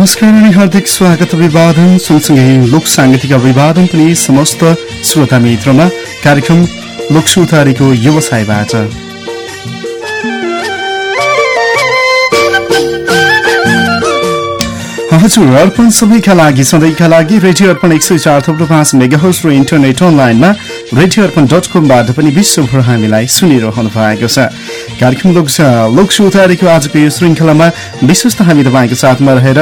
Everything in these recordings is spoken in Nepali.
नमस्कार अनि हार्दिक स्वागत अभिवादन सँगसँगै लोक साङ्गीतिक अभिवादन पनि समस्त श्रोता मित्रमा कार्यक्रम लोकसुतारीको व्यवसायबाट हजुर अर्पण सबैका लागि सधैँका लागि रेडियो अर्पण एक सय चार थप्लो पाँच मेगाहर्स र इन्टरनेट अनलाइनमा रेडियो अर्पण डट कमबाट पनि विश्वभर हामीलाई सुनिरहनु भएको छ कार्यक्रम लोक लोकसुतारीको आजको यो श्रृङ्खलामा विशेष त हामी तपाईँको साथमा रहेर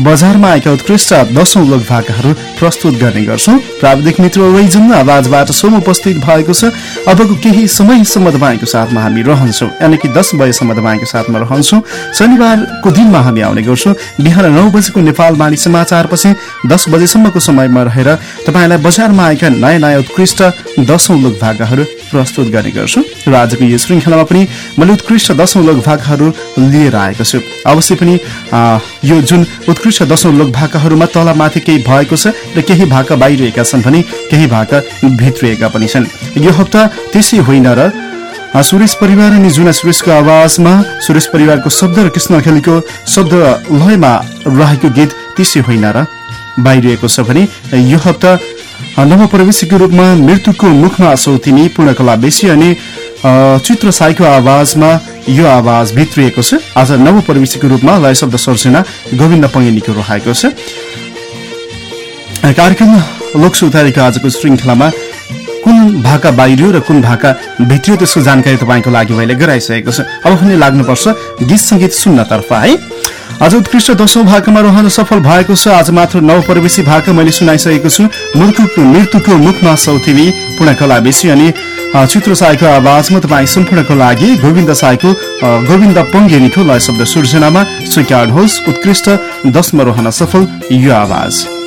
बजारमा आएका उत्कृष्ट दशौं लोक भाकाहरू प्रस्तुत गर्ने गर्छौँ। प्राविधिक मित्र रिजन आवाजबाट सोम उपस्थित भएको छ। अबको केही समयसम्म तपाईँको साथमा हामी रहन्छौँ। यानि कि दस बजेसम्म तपाईँको साथमा रहन्छौँ। शनिबारको दिनमा हामी आउने गर्छौँ। बिहान नौ बजेको नेपाल बाणी समाचारपछि दस बजेसम्मको समयमा रहेर तपाईँलाई बजारमा आएका नयाँ नयाँ उत्कृष्ट दशौं लोक भाकाहरू प्रस्तुत गर्ने गर्छु। र आजको यो श्रृङ्खलामा पनि मैले उत्कृष्ट दशौं लोक भाकाहरू लिएर आएको छु। अवश्य पनि यो जुन उत्कृष्ट दशौं लोक भाकाहरूमा तलमाथि केही भएको छ र केही भाका बाहिरिएका छन् भने केही भाका भित्रिएका पनि छन्। यो हप्ता त्यसै होइन र सुरेश परिवार अनि जुना सुरेशको आवाजमा सुरेश परिवारको शब्द र कृष्ण खेलीको शब्द लयमा रहेको गीत त्यसै होइन र बाहिरिएको छ भने यो हप्ता नवप्रवेशीको रूपमा मृत्युको मुखमा सौतिनी पूर्णकला बेसी अनि चित्र साईको आवाजमा यो आवाज भित्रिएको छ। आज नवप्रवेशीको रूपमा लय शब्द सर्जना गोविन्द पङ्गेनीको रहेको छ। कार्यक्रम लोकसुतारीको आजको श्रृङ्खलामा कुन भाका बाहिरियो र कुन भाका भित्रियो त्यसको जानकारी तपाईँको लागि मैले गराइसकेको छ। अब पनि लाग्नुपर्छ गीत सङ्गीत सुन्नतर्फ है। आज उत्कृष्ट दशौं भाकामा रहन सफल भएको छ। आज मात्र नवप्रवेशी भाका मैले सुनाइसकेको छु। मृत्युको मृत्युको मुखमा सौथिवी पूर्णकला बेसी अनि चित्र साईको आवाजमा तपाईँ सम्पूर्णको लागि गोविन्द साईको गोविन्द पङ्गेनीको लय शब्द सृजनामा स्वीकार होस् उत्कृष्ट दशमा रहन सफल यो आवाज।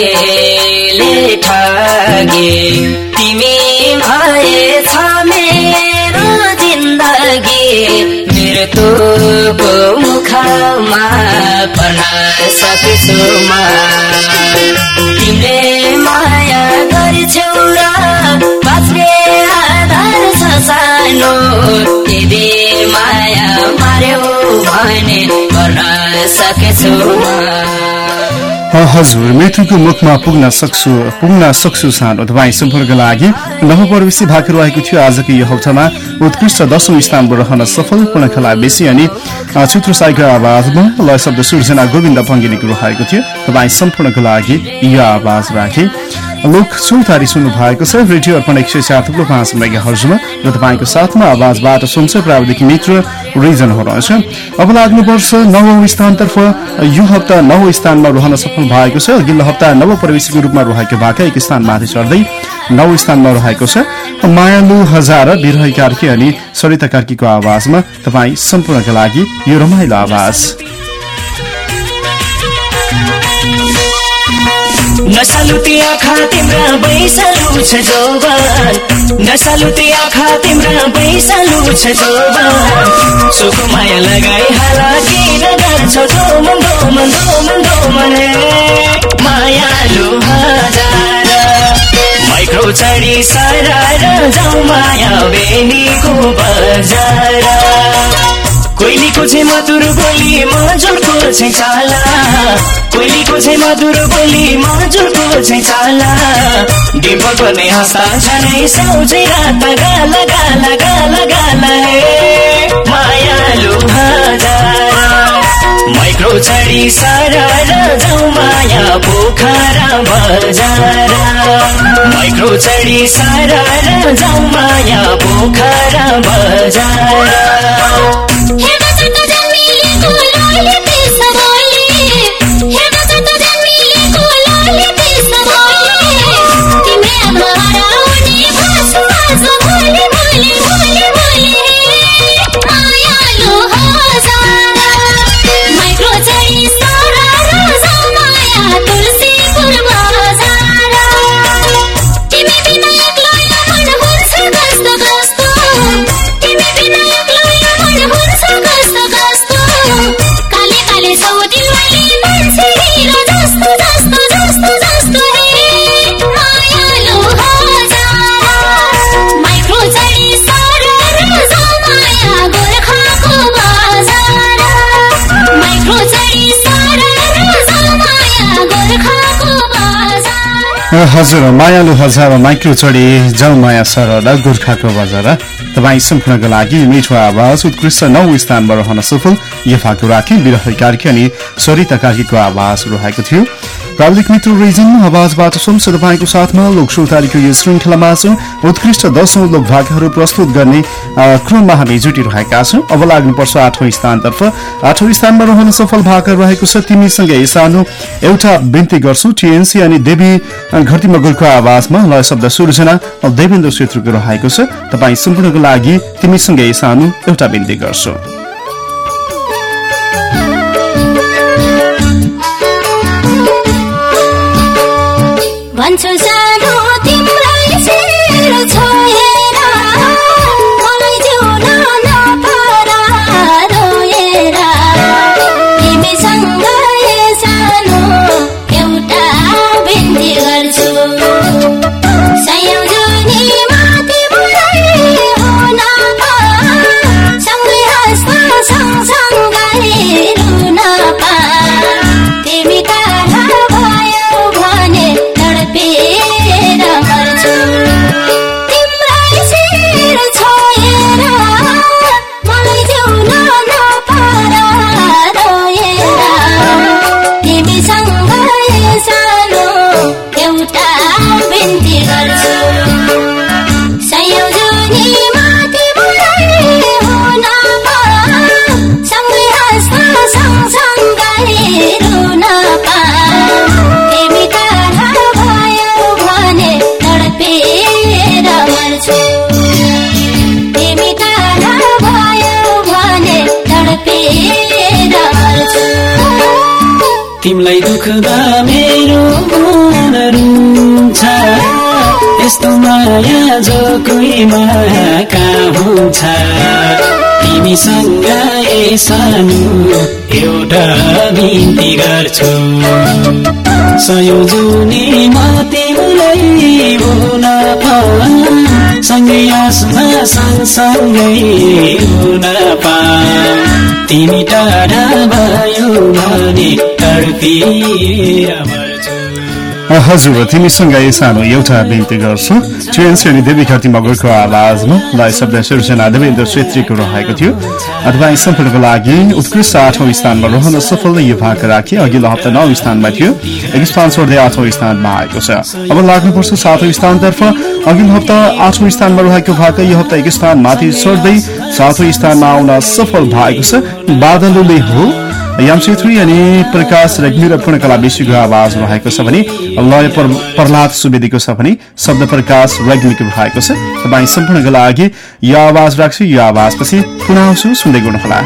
भाग्यले ठगे तिमी भएछ मेरो जिन्दगी। मृत्युको मुखमा पर्न सक्छु म। तिमीले माया गर्छौ र बाँच्ने आधार छ सानो यदि माया मार्यो भने गर्न सकेछु म। हजुर मृत्युको मुखमा पुग्न सक्छु पुग्न सक्छु सानो तपाईँ सम्पर्कको लागि। नवप्रवेशी भाग रहेको थियो आजको यो हप्तामा। उत्कृष्ट दशौं स्थानमा रहन सफल पूर्णखला बेसी अनि चित्र साईको आवाजमा लय शब्द सृजना गोविन्द पङ्गिनीको रहेको थियो। तपाईँ सम्पूर्णको लागि यो आवाज राखे। लोक चौतारी सुन्नु भएको छ। रेडियो अर्पण एक सय सात थुप्रो पाँच मेगा हर्जमा र तपाईँको साथमा आवाजबाट सुन्छ प्राविधिक मित्र रिजन हुनुहुन्छ। अब लाग्नुपर्छ नवौं स्थानतर्फ यो हप्ता नौ स्थानमा रहन सफल भएको छ। अघिल्लो हप्ता नव प्रवेशीको रूपमा रहेको भएको एक स्थान माथि चढ्दै नौ स्थानमा रहेको छ। मायालु हजार बिरह कार्की अनि सरिता कार्कीको आवाजमा तपाईँ सम्पूर्णका लागि यो रमाइलो आवाज। नसालु आखा खा तिम्रा बैसालु छ जोबान नसालु त्यहाँ खा तिम्रा बैसालु छ जोबान सोको माया लगाई हाला किन गर्छौ जो मन्दो मन्दो मन्दो मने। माया लुहाजार माइक्रो चढी सारा जाऊ माया बेनीको बजार। कोइलीको चाहिँ मधुर बोली मजुरको चाहिँ चाला। मधुर बोली मजुरको चाहिँ चाला। गाला गाला गाला माइक्रो जाउँ माया पोखरा बजार। माइक्रो चढी सरर जाउँ माया पोखरा बजार। हजुर मायालु हजार माइक्रो चढी जाउँ माया सरल गोर्खाको बजार। तपाईँ सम्पूर्णको लागि मिठो आवाज उत्कृष्ट नौ स्थानमा रहन सफल यफाको राखी विरह कार्की अनि सरिता कार्कीको आवाज रहेको थियो। प्राविधिक मित्र रिजन आवाजबाट सुन्छ तपाईँको साथमा लोक श्रोतारीको यो श्रृङ्खलामा छौँ उत्कृष्ट दशौं लोक भागहरू प्रस्तुत गर्ने क्रममा हामी जुटिरहेका छौँ। अब लाग्नुपर्छ आठौँ स्थानतर्फ। आठौँ स्थानमा रहन सफल भाग रहेको छ। तिमीसँगै सानो एउटा बिन्ती गर्छु। टिएनसी अनि देवी घटी मगरको आवाजमा लय शब्द सृजना देवेन्द्र क्षेत्रको रहेको छ। तपाईँ सम्पूर्णको लागि तिमीसँगै सानो एउटा बिन्ती गर्छु। भन्छु सानो तिम्रै माया कहाँ हुन्छ। तिमीसँग सानो एउटा बिन्ती गर्छु। संयोजनी म तिमीलाई हुन सँगै हाँस्न सँगसँगै हुन पा तिमी टाढा भयो भने मर्छु हजुर तिमीसँग सानो एउटा बिन्ती गर्छु। टिएनसी अनि देवी घटी मगरको आवाजमा लय शब्द सिर्जना देवेन्द्र छेत्रीको रहेको थियो। तपाईँ सम्पूर्णको लागि उत्कृष्ट आठौँ स्थानमा रहन सफल यो भाग राखी अघिल्लो हप्ता नौ स्थानमा थियो। एक स्थान छोड्दै आठौँ स्थानमा आएको छ। अब लाग्नुपर्छ सातौँ स्थानतर्फ अघिल्लो हप्ता आठौँ स्थानमा रहेको भाग यो हप्ता एक स्थान माथि चढ्दै सातौँ स्थानमा आउन सफल भएको छ। बादलुले हो। याम छेत्री अनि प्रकाश रेग्मी र पूर्णकला विश्वको आवाज रहेको छ भने लय पर- प्रहलाद सुवेदीको छ भने शब्द प्रकाश रेग्मीको भएको छ। तपाईँ सम्पूर्णको लागि यो आवाज राख्छु यो आवाजपछि पुनः आउँछु सुन्दै गर्नुहोला।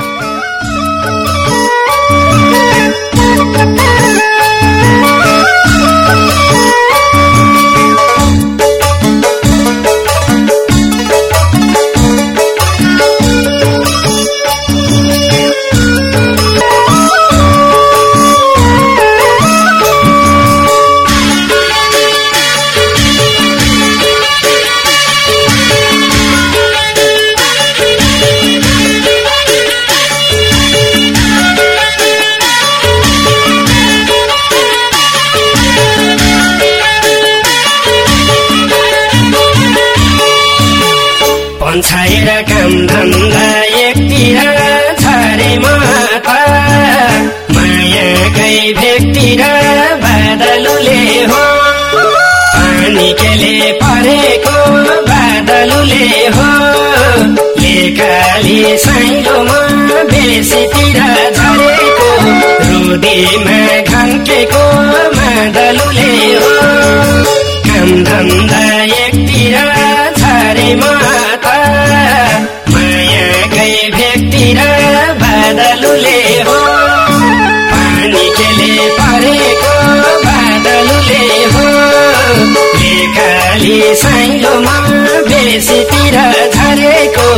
झरेको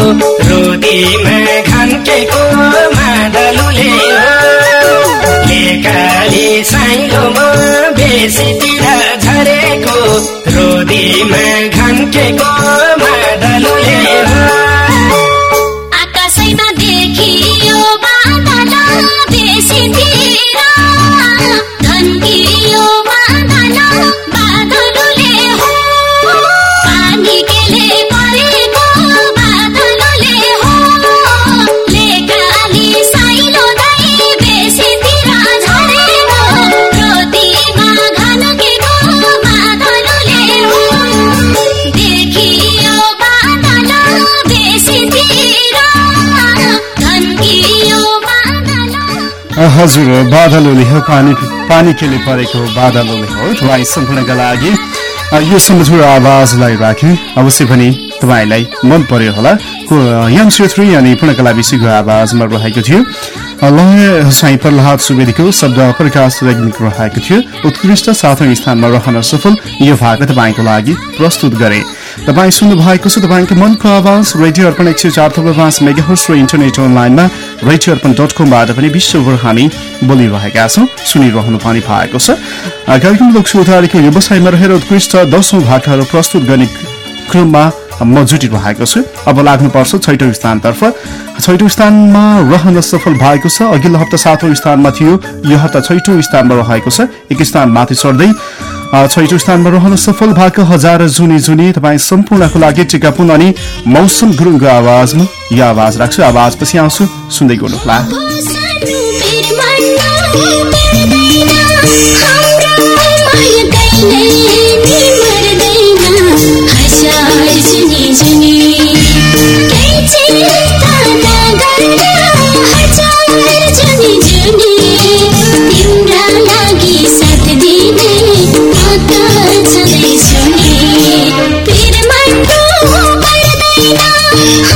रोदीमा घन्केको मादलुले हो। लेकाली साइलोमा बेसीतिर झरेको रोदीमा घन्केको मादलुले हजुर बादलले हो पानी पानी केले परेको बादलले हो। तपाईँ सम्पूर्णका लागि यो सम्झुर आवाजलाई राखेँ। अवश्य पनि तपाईँलाई मन पर्यो होला। यङ छेत्री अनि पूर्णकला विषयको आवाजमा रहेको थियो। लय साई प्रहलाद सुवेदीको शब्द प्रकाश रेग्मीको रहेको थियो। उत्कृष्ट सातौँ स्थानमा रहन सफल यो भाग तपाईँको लागि प्रस्तुत गरे। तपाईँ सुन्नु भएको छ तपाईँको मनको आवाज रेडियो अर्पण एक सय चार थप्लो पाँच मेगाहर्स र इन्टरनेट अनलाइनमा रेडियो अर्पण डट कमबाट पनि विश्वभर हामी बोलिरहेका छौँ सुनिरहनु पनि भएको छ। कार्यक्रम लोकसुधारीको व्यवसायमा रहेर उत्कृष्ट दशौँ भागहरू प्रस्तुत गर्ने क्रममा म जुटिरहेको छु। अब लाग्नुपर्छ छैटौँ स्थानतर्फ। छैटौँ स्थानमा रहन सफल भएको छ। अघिल्लो हप्ता सातौँ स्थानमा थियो। यो हप्ता छैटौँ स्थानमा रहेको छ। एक स्थान माथि चढ्दै छैटौँ स्थानमा रहन सफल भएको हजार जुनी जुनी तपाईँ सम्पूर्णको लागि टिकापुन अनि मौसम गुरुङको आवाजमा यो आवाज राख्छु। आवाज पछि आउँछु सुन्दै गर्नुहोला सानो फेर Oh.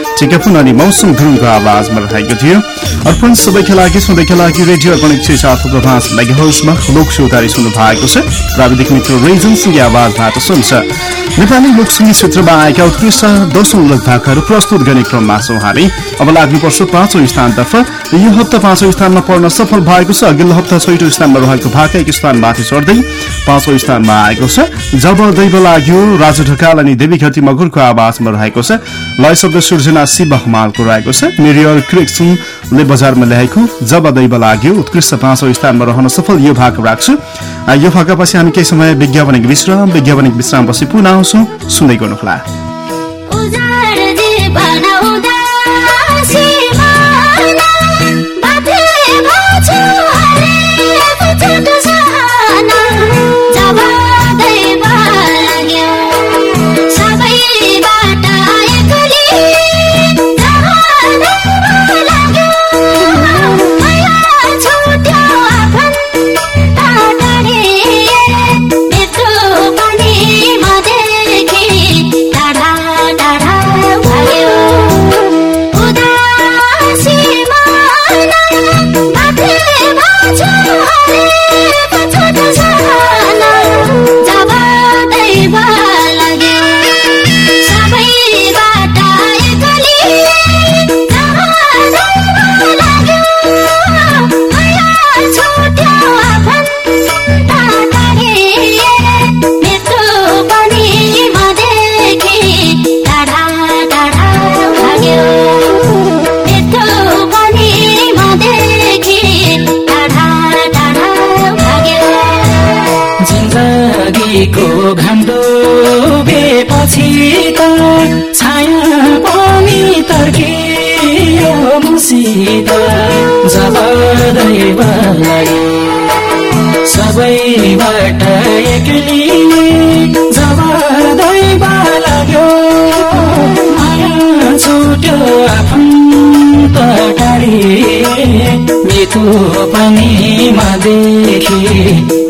टिकापुन अनि मौसम गुरुङको आवाजमा रहेको थियो। अर्पण सबैका लागि सधैँका लागि रेडियो अर्पण एक सय सात प्रभास मेगाहल्समा लोक श्रोताले सुन्नु भएको छ। प्राविधिक मित्र रेजनसिंहको आवाजबाट सुन्छ। नेपाली लोकसङ्गीत क्षेत्रमा आएका उत्कृष्ट दर्शनमूलक भाकाहरू प्रस्तुत गर्ने क्रममा छौँ हामी। अब लाग्नुपर्छ पाँचौँ स्थानतर्फ यो हप्ता पाँचौँ स्थानमा पर्न सफल भएको छ। अघिल्लो हप्ता छैटौँ स्थानमा रहेको भाका एक स्थान माथि चढ्दै पाँचौँ स्थानमा आएको छ। जब दैव लाग्यो राजु ढकाल अनि देवी घटी मगुरको आवाजमा रहेको छ। लय शब्द सृजना शिव हमालको रहेको छ मिरियर क्रिक्सनले बजारमा ल्याएको जब दैव लाग्यो उत्कृष्ट पाँचौँ स्थानमा रहन सफल यो भाग राख्छु। यो भाकापछि हामी केही समय विज्ञापनिक विश्राम विज्ञापनिक विश्रामपछि पुनः आउँछौँ। सुन्दै गर्नुहोला। जिन्दगीको घाम डुबेपछि त छाया पनि तर्कियो मसित। जब दैव लाग्यो सबैबाट एक्लै जब दैव लाग्यो माया छुट्यो आफन्त टाढी। मृत्यु पनि मदेखि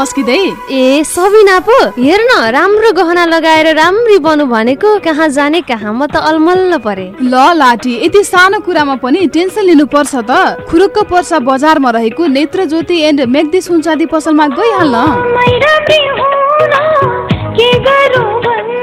मस्किँदै? ए सबिना पो हेर न राम्रो गहना लगाएर राम्री बनु भनेको कहाँ जाने कहाँ म त अलमल्ल परे। ल लाठी यति सानो कुरामा पनि टेन्सन लिनु पर्छ त। खुरुक्क पर्सा बजारमा रहेको नेत्र ज्योति एन्ड मेग्दी सुनचाँदी पसलमा गइहाल्न।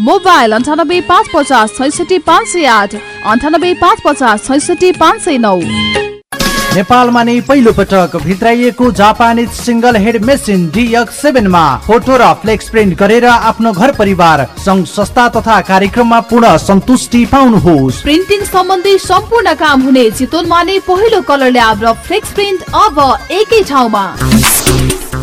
मोबाइल अन्ठानब्बे पाँच पचास छैसठी पाँच सय आठ अन्ठानब्बे पाँच पचास छैसठी पाँच सय नौ। नेपालमा नै पहिलो पटक भित्राइएको Japanese single head machine DX सेभेनमा photo र फ्लेक्स प्रिन्ट गरेर आफ्नो घर परिवार सङ्घ संस्था तथा कार्यक्रममा पूर्ण सन्तुष्टि पाउनुहोस्। प्रिन्टिङ सम्बन्धी सम्पूर्ण काम हुने चितवनमा नै पहिलो कलर ल्याब र फ्लेक्स प्रिन्ट अब एकै ठाउँमा।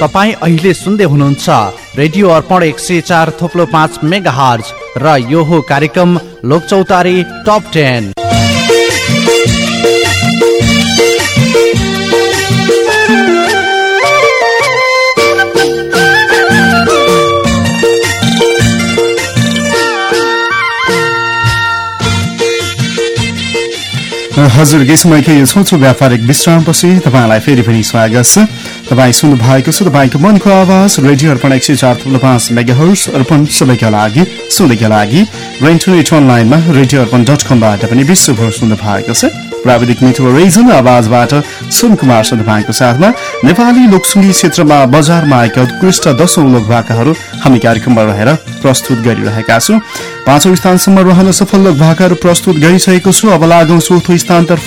तपाईँ अहिले सुन्दै हुनुहुन्छ रेडियो अर्पण एक सय चार थोप्लो पाँच मेगा हर्ज र यो हो कार्यक्रम लोकचौतारी टप टेन। हजुर समयको यो छोटो व्यापारिक विश्रामपछि तपाईँलाई फेरि पनि स्वागत छ। तपाईँ सुन्नु भएको छ तपाईँको मनको आवाज रेडियो अर्पण एक सय चार थप्लो पाँच मेगा हर्स अर्पण सबैका लागि सुन्दैका लागि र इन्टरनेट अनलाइनमा रेडियो अर्पण डट कमबाट पनि विश्वभर सुन्नु भएको छ। प्राविधिक मिठो रिजन आवाजबाट सुन कुमार तपाईँको साथमा नेपाली लोकसङ्गीत क्षेत्रमा बजारमा आएका उत्कृष्ट दशौं लोक भाकाहरू हामी कार्यक्रममा रहेर प्रस्तुत गरिरहेका छौँ। पाँचौँ स्थानसम्म रहन सफल लोक भाकाहरू प्रस्तुत गरिसकेको छु। अब लागौँ चौथो स्थानतर्फ।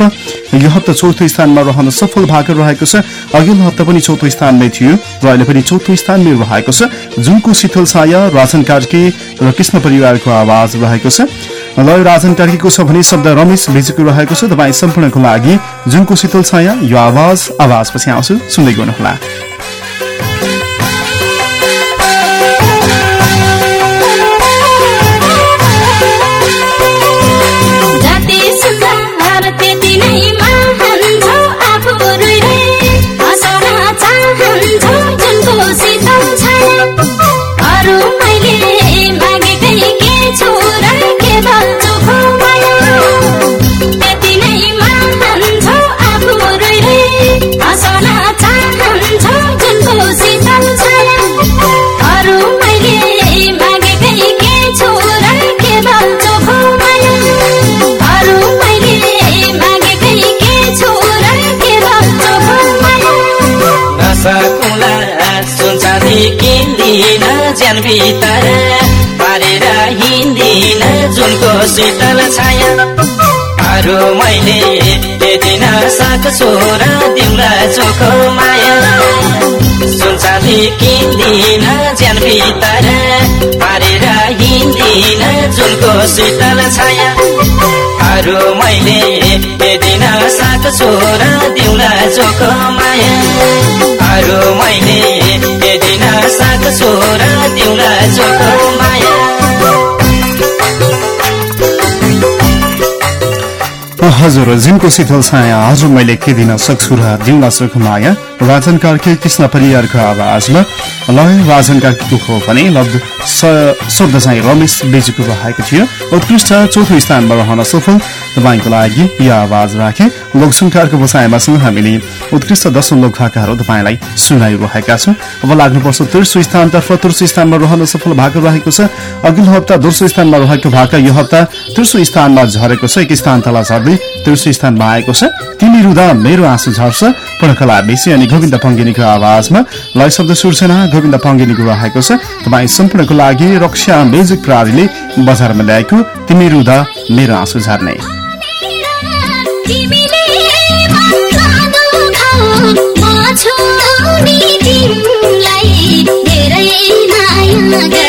यो हप्ता चौथो स्थानमा रहन सफल भाकाहरू रहेको छ। अघिल्लो हप्ता पनि चौथो स्थानमै थियो र अहिले पनि चौथो स्थानमै रहेको छ। जुनको शीतल साया राजन कार्की र कृष्ण परिवारको आवाज रहेको छ। लय राजन कार्कीको छ भने शब्द रमेश भिजुको रहेको छ। तपाईँ सम्पूर्णको लागि जुनको शीतल छाया यो आवाज आवाजपछि आउँछु। सुन्दै गर्नुहोला किन्दिन ज्यान भित्र पारेर हिँड्दिन जुनको शीतल छाया। अरू मैले दिन सक्छु र तिम्रा चोखो माया। सुनसाथी किन्दिन ज्यान भित्र पारेर हिँड्दिन जुनको शीतल छाया। अरू मैले दिन सक्छु र तिम्रा चोखो माया। अरू मैले सक्छु र तिम्रा चोखो माया हजुर जिनको शीतल छाया हजुर मैले के दिन सक्छु र दिउँला सुख माया? राजन कार्की कृष्ण परियारको आवाजमा। लय राजन कार्कीको हो भने लब्ध शब्द चाहिँ रमेश बेजीको रहेको थियो। उत्कृष्ट चौथो स्थानमा रहन सफल। तपाईँको लागि यो आवाज राखे। लोकसङ्कारको छौँ हामीले। उत्कृष्ट दशौं लोकभाकाहरू तपाईँलाई सुनाइरहेका छौँ। अब लाग्नुपर्छ तेर्सो स्थानतर्फ तेर्सो स्थानमा रहन सफल भएको रहेको छ। अघिल्लो हप्ता दोस्रो स्थानमा रहेको भाका यो हप्ता तेर्सो स्थानमा झरेको छ। एक स्थान तल झर्दै तेर्सो स्थानमा आएको छ। तिमी रुँदा मेरो आँसु झर्छ। पूर्णकला बेसी अनि गोविन्द पङ्गिनीको आवाजमा लय शब्द सुर्सेना गोविन्द पङ्गिनीको रहेको छ। तपाईँ सम्पूर्णको लागि रक्षा म्युजिक प्रणालीले बजारमा ल्याएको तिमी रुँदा मेरो आँसु झर्ने। धेरै माया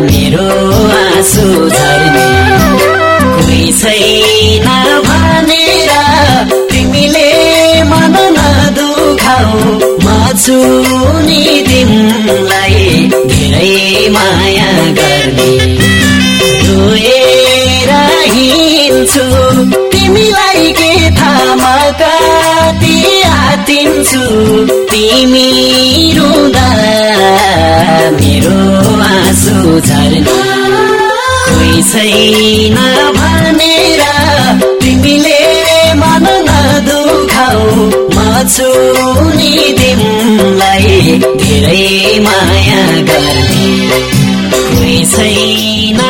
मेरो आँसु झर्ने कोही छैन भनेर तिमीले मन नदुखाउ म छु नि तिमीलाई धेरै माया गर्ने। रोएर हिँड्छु। तिमीलाई के थाहा आतिन्छु तिमी रुँदा मेरो आँसु झर्ने। कोही छैन भनेर तिमीले मन नदुखाउ म छु नि तिमीलाई धेरै माया गर्ने। कोही छैन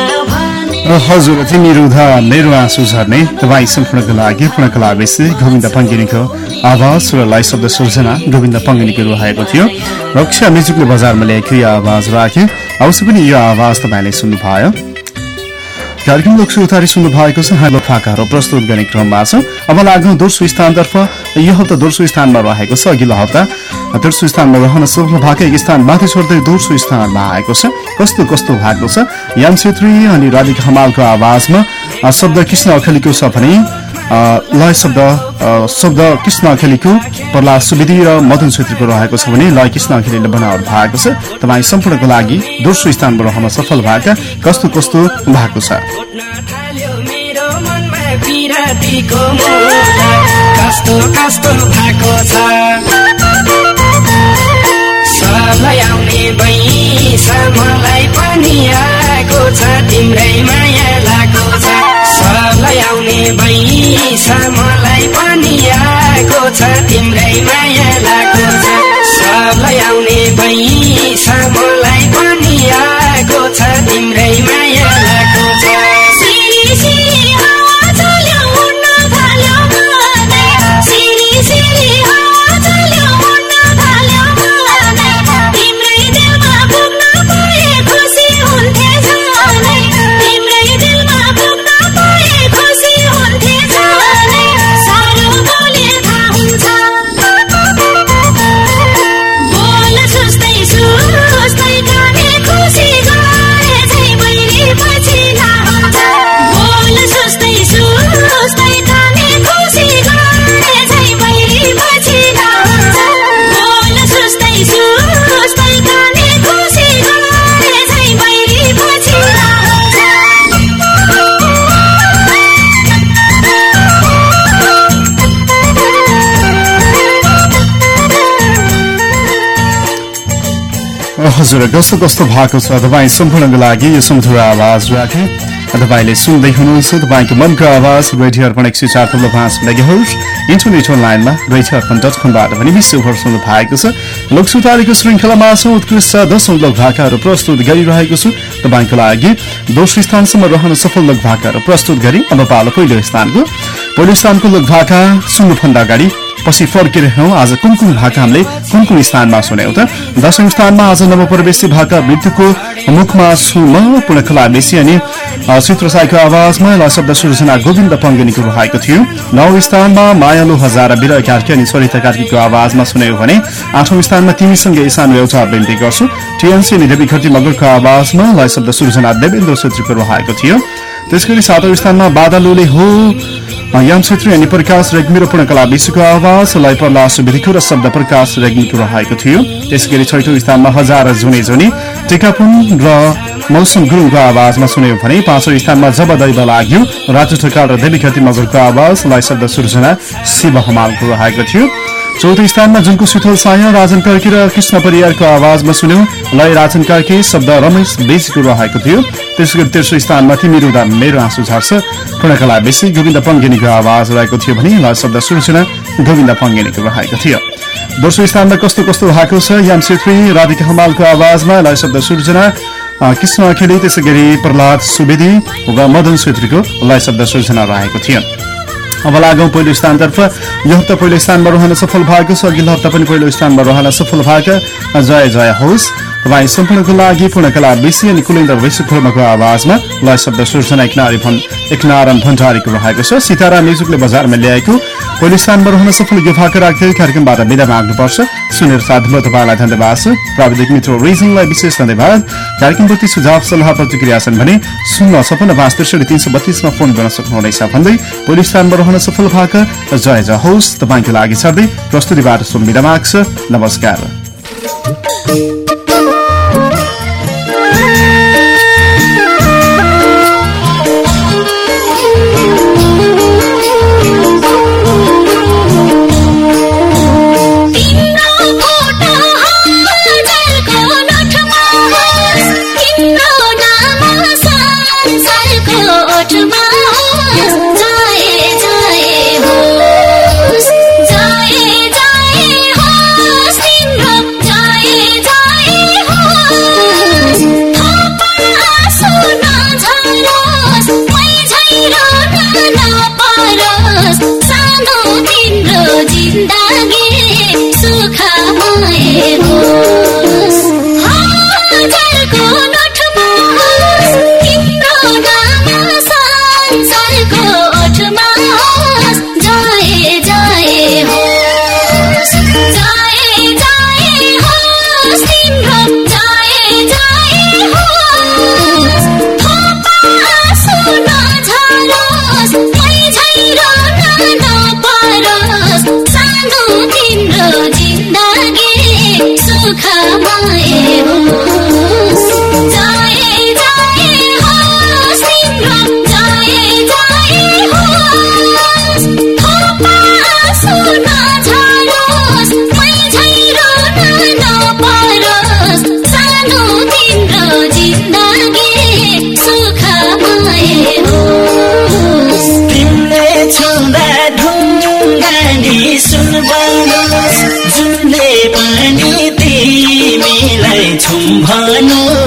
हजुर तिमी रुँदा मेरो आँसु झर्ने तपाईँ सम्पूर्णको लागि पूर्णकला बेसी गोविन्द पङ्गिनीको आवाज र लय शब्द सृजना गोविन्द पङ्गिनीको रहेको थियो। रक्षा म्युजिकले बजारमा ल्याएको यो आवाज राखे अवश्य पनि यो आवाज तपाईँले सुन्नुभयो। कार्यक्रम लोक उतारी सुन्नु भएको छ। हाम्रो फाकाहरू प्रस्तुत गर्ने क्रममा छ। अब लाग्नु दोस्रो स्थानतर्फ यो हप्ता दोस्रो स्थानमा रहेको छ। अघिल्लो हप्ता तेस्रो स्थानमा रहन सफल भएको एक स्थान माथि छोड्दै दोस्रो स्थानमा आएको छ। कस्तो कस्तो भएको छ? याम छेत्री अनि राधिका हमालको आवाजमा शब्द कृष्ण अखेलीको छ भने लय शब्द शब्द कृष्ण अखेलीको प्रहलाद सुवेदी र मदन छेत्रीको रहेको छ भने लय कृष्ण अखेलीले बनावट भएको छ। तपाईँ सम्पूर्णको लागि दोस्रो स्थानमा रहन सफल भएका कस्तो कस्तो भएको छ? कस्तो कस्तो भएको छ? सबलाई आउने बैस मलाई पनि आएको छ तिम्रै माया लागेको छ। सबलाई आउने बैस हजुर कस्तो कस्तो भएको छ? तपाईँ सम्पूर्णको लागि यो सुमधुर आवाज राखे। तपाईँले सुन्दै हुनुहुन्छ तपाईँको मनको आवाज रेडियो अर्पण एक सय चार तब्लो पाँच मेगाहरु इन्टरनेट अनलाइनमा रेडियो अर्पण डट कमबाट पनि विश्वभर सुन्नु भएको छ। लोकसुतारीको श्रृङ्खलामा छौँ उत्कृष्ट दशौँ लोक भाकाहरू प्रस्तुत गरिरहेको छु। तपाईँको लागि दोस्रो स्थानसम्म रहन सफल लोक भाकाहरू प्रस्तुत गरी अब पालो पहिलो स्थानको। पहिलो स्थानको लोक भाका सुन्नुभन्दा अगाडि पछि फर्किरहेछौँ आज कुन कुन भाका हामीले कुन कुन स्थानमा सुन्यौँ त? दशौँ स्थानमा आज नवप्रवेशी भाका मृत्युको मुखमा छु म पूर्णकला बेसी अनि चित्र साईको आवाजमा ल शब्द सृजना गोविन्द पङ्गेनीको रहेको थियो। नौ स्थानमा मायालु हजार विरह कार्की अनि सरिता कार्कीको आवाजमा सुन्यौँ भने आठौँ स्थानमा तिमीसँगै सानो एउटा बिन्ती गर्छु। टिएनसी अनि देवी खटी मगरको आवाजमा लय शब्द सृजना देवेन्द्र छेत्रीको रहेको थियो। त्यसगरी सातौँ स्थानमा बादलुले हो याम छेत्री अनि प्रकाश रेग्मी र पूर्णकला विश्वको आवाज लय पर्ला सुविधिको र शब्द प्रकाश रेग्मीको रहेको थियो त्यसै गरी छैठौँ स्थानमा हजार जुने जुनी टिकापुन र मौसम गुरुङको आवाजमा सुन्यौँ भने पाँचौँ स्थानमा जब दैव लाग्यो राजु ठकाल र देवी खती मगरको आवाज लय शब्द सृजना शिव हमालको रहेको थियो चौथो स्थानमा जुनको शीतल साय राजन कार्की र कृष्ण परियारको आवाजमा सुन्यौं। लय राजन कार्की शब्द रमेश बेसीको रहेको थियो। त्यसै गरी तेस्रो स्थानमा तिमी रुदा मेरो आँसु झार्छ। पूर्णकला बेसी गोविन्द पङ्गेनीको आवाज रहेको थियो भने लय शब्द सूचना गोविन्द पङ्गेनीको रहेको थियो। दोस्रो स्थानमा कस्तो कस्तो भएको छ याम छेत्री राधिका हमालको आवाजमा लय शब्द सूचना कृष्ण अखेली त्यसै गरी प्रहलाद सुवेदी र मदन छेत्रीको लय शब्द सूचना रहेको थियो। अब लागौँ पहिलो स्थानतर्फ यो हप्ता पहिलो स्थानमा रहन सफल भएको छ अघिल्लो हप्ता पनि पहिलो स्थानमा रहन सफल भएका जय जय होस् तपाईँ सम्पूर्णको लागि पूर्णकला विषय अनि कुलेन्द्र विश्वकर्माको आवाजमा लय शब्द सूचना एक नारी भन् एक नारायण भण्डारीको रहेको छ सितारा म्युजिकले बजारमा ल्याएको पहिलो स्थानमा रहन सफल यो भाका राख्दै कार्यक्रमबाट विदा माग्नुपर्छ सुनेर साथमा तपाईँलाई धन्यवाद छ प्राविधिक मित्र रिजनलाई विशेष धन्यवाद कार्यक्रमप्रति सुझाव सल्लाह प्रतिक्रिया छन् भने शून्य छपन्न पाँच त्रिसठी तिन सय बत्तीसमा फोन गर्न सक्नुहुनेछ भन्दै पहिलो स्थानमा सफल भएका जय जय होस् तपाईँको लागि छर्दै प्रस्तुतिबाट सुन विदा माग्छ नमस्कार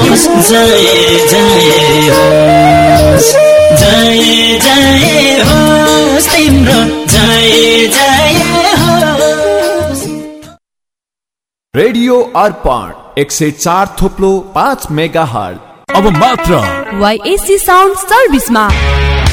जय जय होस् जय जय होस् तिम्रो जय जय होस् रेडियो अर्पण एक सय चार थोप्लो पाँच मेगा अब मात्र YSC sound सर्भिसमा।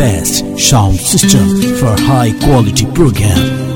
Best sound system for high quality program.